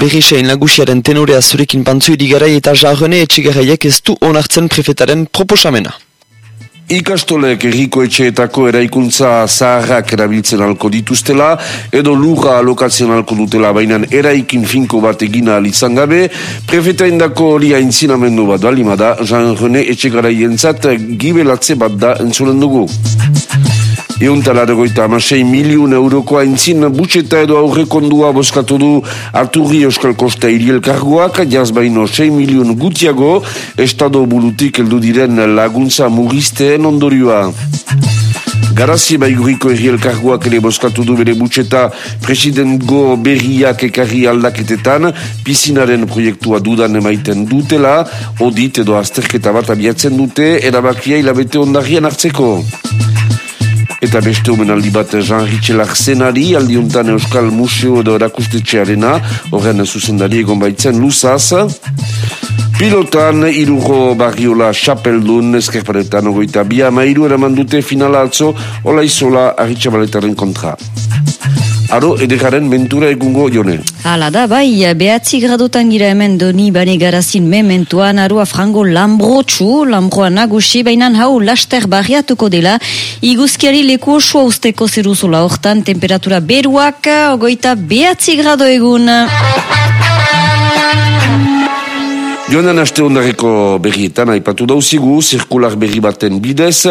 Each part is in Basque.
Berrisain lagusiaren tenorea zurekin pantzu idigarai eta jarrone etxigarraiek ez du onartzen prefetaren proposamena. Ikastolek erriko etxeetako eraikuntza zaharrak erabiltzen alko dituztela, edo lurra alokatzen alko dutela bainan eraikin finko bat egina alizan gabe, prefeta indako hori haintzinamendu bat balimada, Jean-René Etxegaraien gibelatze bat da entzulen dugu. Euntalargoita amasei miliun euroko haintzin butxeta edo aurrekondua boskatu du Arturri Euskal Kosta iriel kargoak, jaz baino 6 miliun gutiago, estado bulutik eldu diren laguntza mugisteen ondorioa. Garazi baiguriko erriel kargoak ere boskatu du bere butxeta presidentgo berriak ekarri aldaketetan, pizinaren proiektua dudan emaiten dutela, odit edo azterketa bat abiatzen dute, erabakia hilabete ondarrian hartzeko. Eta beste aldi bat Jean Richelak zenari, aldiuntan Euskal Museo edo erakustetxearena, horren zuzendari egon baitzen luzaz. Pilotan, irugo barriola xapeldun, eskerparetan ogoita bia, mairu eraman dute finala atzo, ola izola arritxabaletaren kontra. Aro, edekaren mentura egungo jone. Hala da, bai, behatzi gradotan gira hemen doni bane garazin mementuan, arua frango lambrotxu, lambroa nagusi, baina hau laster barriatuko dela, iguzkiari leku osua usteko zeruzula hortan, temperatura beruak, ogoita behatzi grado egun. Joanan aste ondareko berrietan aipatu dauzigu, zirkular berri baten bidez,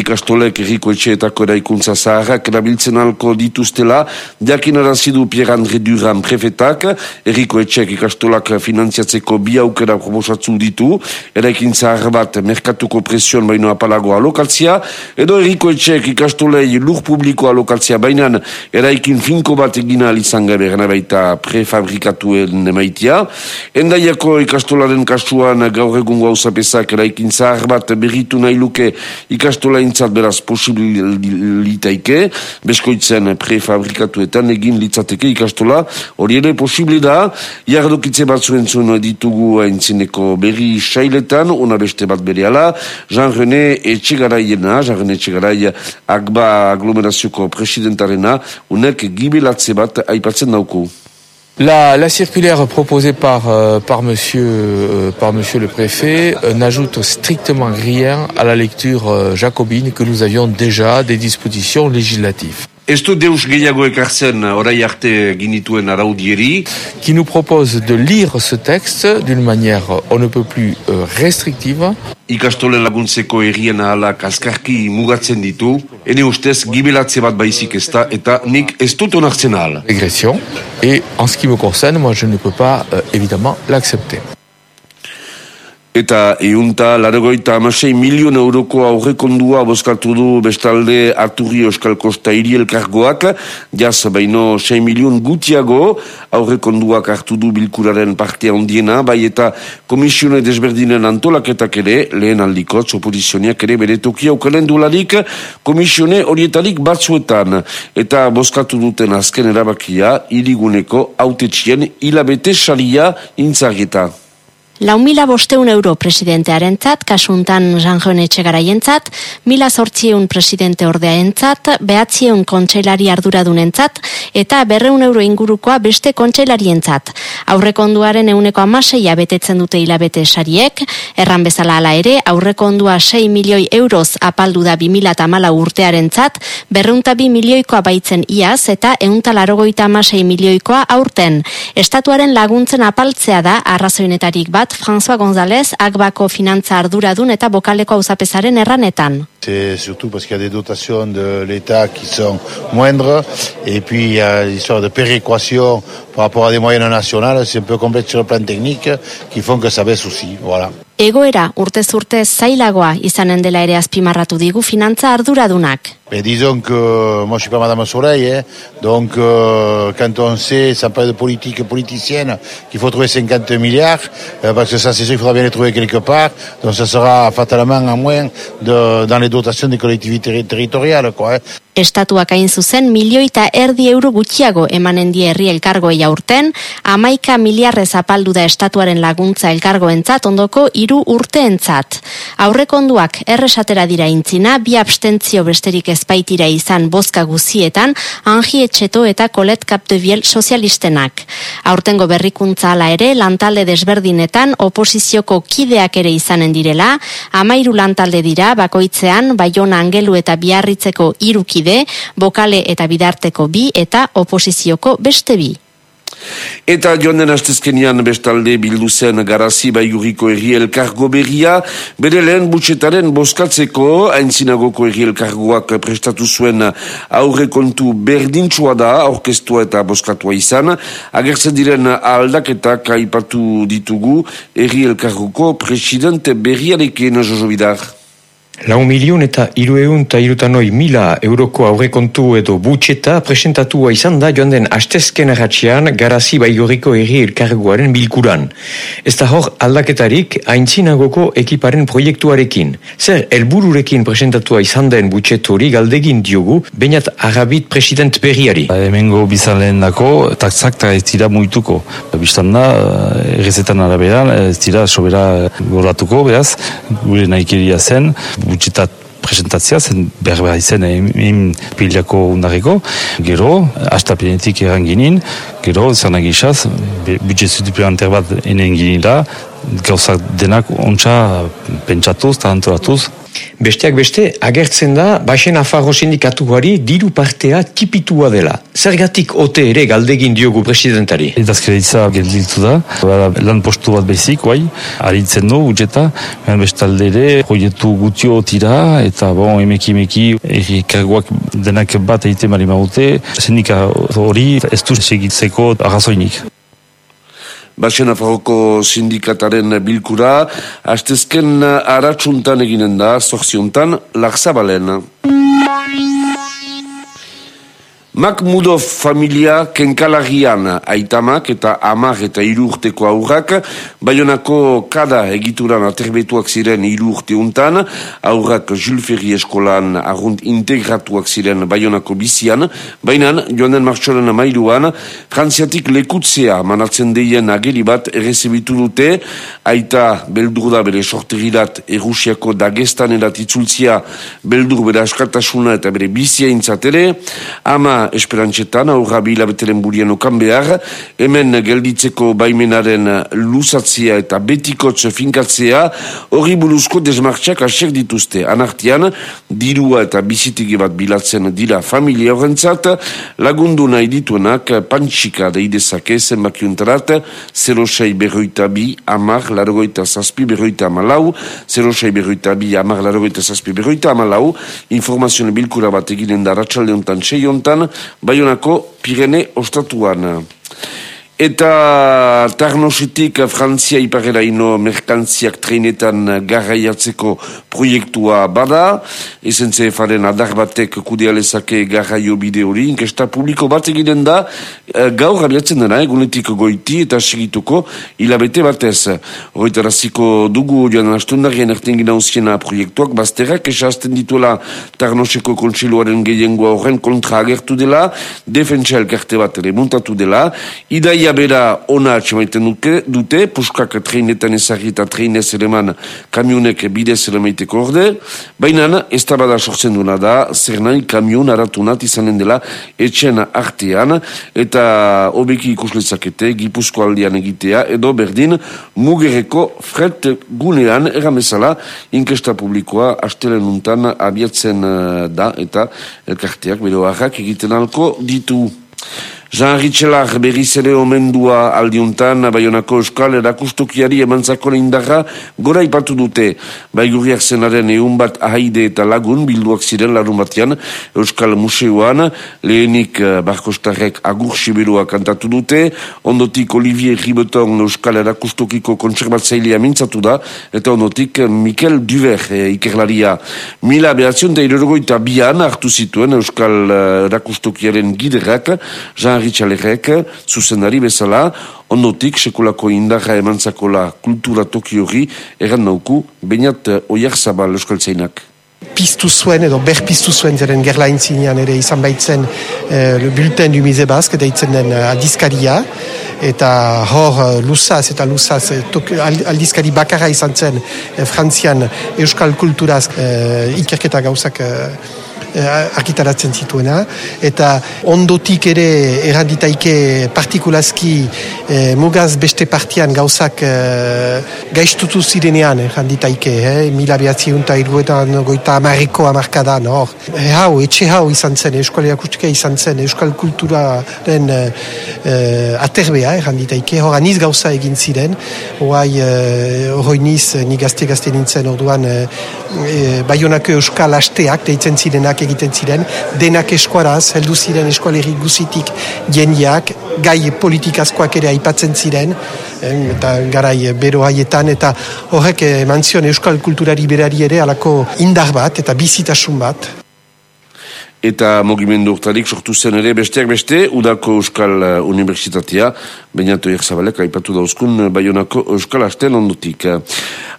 ikastolek erriko etxeetako eraikuntza zaharrak erabiltzen alko dituztela, diakin arazidu Pierre-André Duran prefetak, erriko etxeek ikastolak finantziatzeko bi aukera proposatzu ditu, eraikin zahar bat merkatuko presion baino apalago alokaltzia, edo erriko etxeek ikastolei lur publiko alokaltzia bainan eraikin finko bat egina alizan gabe baita prefabrikatuen emaitia, endaiako ikastolaren Bigarren kasuan gaur egun gauza bezak eraikin zahar bat berritu nahi luke ikastola intzat beraz posibilitaike, beskoitzen prefabrikatuetan egin litzateke ikastola, hori ere posibili da, jardokitze bat zuen ditugu aintzineko berri sailetan, una beste bat bere ala, Jean-René Etxegaraiena, Jean-René Etxegarai agba aglomerazioko presidentarena, unek gibilatze bat aipatzen dauku. La, la, circulaire proposée par, euh, par, monsieur, euh, par monsieur le préfet euh, n'ajoute strictement rien à la lecture euh, jacobine que nous avions déjà des dispositions législatives. Ez du deus gehiago ekartzen orai arte ginituen araudieri? Qui nous propose de lire ce texte d'une manière on ne peut plus euh, restrictive. Ikastolen laguntzeko errien ahalak azkarki mugatzen ditu, ene ustez gibelatze bat baizik ez da, eta nik ez dut onartzen ahal. Régression, et en ce qui me concerne, moi je ne peux pas euh, évidemment l'accepter. Eta eunta, laregoita amasei milion euroko aurrekondua boskatu du bestalde Arturri Euskal Kosta irielkargoak, jaz baino 6 milion gutiago aurrekonduak hartu du bilkuraren partea ondiena, bai eta komisione desberdinen antolaketak ere, lehen aldikot, opozizioneak ere bere tokia ukalen dularik, komisione horietarik batzuetan, eta boskatu duten azken erabakia, iriguneko autetxien hilabete saria intzageta. Lau mila bosteun euro presidentearen zat, kasuntan Jean-Jean Etxegaraien zat, mila sortzieun presidente ordeaen zat, behatzieun kontseilari arduradunen zat, eta berreun euro ingurukoa beste kontselarien zat. Aurrekonduaren euneko amaseia betetzen dute hilabete sariek, erran bezala ala ere, aurrekondua 6 milioi euroz apaldu da 2000 amala urtearen zat, berreunta bi milioikoa baitzen iaz, eta eunta larogoita amasei milioikoa aurten. Estatuaren laguntzen apaltzea da, arrazoinetarik bat, François González, Agbako finantza arduradun eta bokaleko auzapezaren erranetan. C'est surtout parce qu'il y a des dotations de l'État qui sont moindres et puis il y a l'histoire de péréquation par rapport à des moyennes nationales, c'est un peu complexe sur le plan technique qui font que ça baisse aussi, voilà. Egoera urte zurte zailagoa izanen dela ere azpimarratu digu finantza arduradunak. Mais disons que moi je suis pas Madame Soleil, hein, donc euh, quand on sait, ça parle de politique politicienne, qu'il faut trouver 50 milliards, euh, parce que ça c'est sûr, il faudra bien les trouver quelque part, donc ça sera fatalement en moins de, dans les dotations des collectivités territoriales. Quoi, hein. Estatuak hain zuzen milioita erdi euro gutxiago emanen die herri elkargoei aurten, amaika miliarrez apaldu da estatuaren laguntza elkargoentzat ondoko hiru urteentzat. Aurrekonduak erresatera dira intzina, bi abstentzio besterik ez ezpaitira izan bozka guzietan, Angi Etxeto eta Kolet Kapdebiel sozialistenak. Aurtengo berrikuntza ala ere, lantalde desberdinetan oposizioko kideak ere izanen direla, amairu lantalde dira, bakoitzean, Baiona Angelu eta Biarritzeko irukide, bokale eta bidarteko bi eta oposizioko beste bi. Eta joan den astezkenian bestalde bildu zen garazi baiguriko erri elkargo berria, bere lehen butxetaren boskatzeko, haintzinagoko erri elkargoak prestatu zuen aurre kontu berdintxua da, orkestua eta boskatua izan, agertzen diren aldaketak aipatu ditugu erri elkargoko presidente berriarekin jozo bidar. Lau milion eta iru egun eta irutanoi mila euroko aurrekontu edo butxeta presentatua izan da joan den astezken erratxean garazi baigoriko erri elkarguaren bilkuran. Ez da hor aldaketarik haintzinagoko ekiparen proiektuarekin. Zer, elbururekin presentatua izan den butxet hori galdegin diogu, bainat arabit president berriari. Ba, hemengo bizalen dako, takzak ez dira muituko. Bistan da, errezetan arabera, ez dira sobera goratuko, beraz, gure naikeria zen, gutxitat presentatzea, zen behar behar izan egin pilako undareko, gero, hasta penetik eran ginin, gero, zer nagisaz, budget suplementar bat enen ginin da, gauzak denak ontsa pentsatuz, talantoratuz, Besteak beste, agertzen da, Baxen Afarro sindikatuari diru partea tipitua dela. Zergatik ote ere galdegin diogu presidentari? Edazkeritza gelditu da, lan postu bat bezik, guai, aritzen du, utxeta, bestalde ere, proietu gutio tira, eta bon, emeki emeki, eri karguak denak bat egite mari maute, sindika hori ez du segitzeko arrazoinik. Baxen Afarroko sindikataren bilkura, hastezken aratsuntan eginen da, zorziontan, larzabalen. Makmudov familia kenkalagian aitamak eta amak eta irurteko aurrak, baionako kada egituran aterbetuak ziren irurte untan, aurrak Julferi eskolan argunt integratuak ziren baionako bizian, baina joan den martxoren amairuan, frantziatik lekutzea manatzen deien ageri bat errezebitu dute, aita beldur da bere sorterirat erusiako dagestan eratitzultzia beldur bere askatasuna eta bere bizia intzatere, ama esperantzetan, aurra bilabeteren burien okan behar, hemen gelditzeko baimenaren luzatzea eta betikotz finkatzea, hori buruzko desmartxak asek dituzte. Anartian, dirua eta bizitigi bat bilatzen dira familia horrentzat, lagundu nahi dituenak pantxika deidezake zenbakiuntarat, 06 berroita bi, amar, largoita zazpi, berroita amalau, 06 berroita bi, amar, largoita zazpi, berroita amalau, informazioen bilkura bat eginen da ratxalde honetan, sei honetan, Baionako Pirene ostatuan. Eta Tarnositik Frantzia iparera ino merkantziak treinetan garraiatzeko proiektua bada. Ezen zefaren adar batek kudealezake garraio bide hori. Inkesta publiko bat egiten da eh, gaur abiatzen dena, egunetik goiti eta segituko hilabete batez. Horretaraziko dugu joan astundarien erten gina usiena proiektuak. Bazterrak esazten dituela Tarnoseko kontsiluaren gehiengoa horren kontra agertu dela. Defentsa elkarte bat ere muntatu dela. Idai Ia bera ona atxemaiten dute, puskak treinetan ezagri eta treinez eleman kamionek bidez elemeiteko orde, baina ez da bada sortzen duna da, zer nahi kamion aratunat izanen dela etxen artean, eta obeki ikuslezakete, gipuzko aldean egitea, edo berdin mugereko fret gunean, erramezala, inkesta publikoa astelen untan abiatzen eh, da, eta elkarteak bero egiten alko ditu. Jean Ritxelar berriz ere omendua aldiuntan, Baionako Euskal erakustokiari emantzako indarra gora ipatu dute. Baigurriak zenaren egun bat ahaide eta lagun bilduak ziren larun batean Euskal Museoan, lehenik eh, Barkostarrek agur siberua kantatu dute, ondotik Olivier Ribeton Euskal erakustokiko kontserbatzailea mintzatu da, eta ondotik Mikel Duver e, ikerlaria. Mila behatzion irorgoita bian hartu zituen Euskal eh, erakustokiaren giderak, Jean Ritxalerek, zuzendari bezala, ondotik sekulako indarra emantzakola kultura toki hori, eran nauku, bainat oiak zabal euskaltzainak. Piztu zuen edo berpiztu zuen zeren gerla intzinean ere izan baitzen eh, le bulten du Mize Bask, deitzen den uh, aldizkaria, eta hor lusaz eta lusaz uh, aldizkari bakarra izan zen uh, frantzian euskal kulturaz uh, ikerketa gauzak uh, akitaratzen zituena, eta ondotik ere erranditaike partikulazki uh, mugaz beste partian gauzak uh, gaiztutu zirenean erranditaike, eh? mila behatzi unta iruetan goita amarriko amarkadan, hor. E, hau, etxe hau izan zen, euskal erakustika izan zen, euskal kulturaren uh, uh, aterbea erranditaike, hor aniz gauza egin ziren, hoai hori niz, ni gazte-gazte nintzen orduan uh, e, Baionako euskal asteak deitzen zirenak egiten ziren, denak eskuaraz, heldu ziren eskualerri guzitik jeniak, gai politikazkoak ere aipatzen ziren, eta garai bero haietan, eta horrek eman zion euskal kulturari berari ere alako indar bat eta bizitasun bat. Eta mogimendu urtarik sortu zen ere besteak beste, Udako Euskal Universitatea, bainatu Erzabalek, aipatu dauzkun Baionako Euskal Asten ondutik.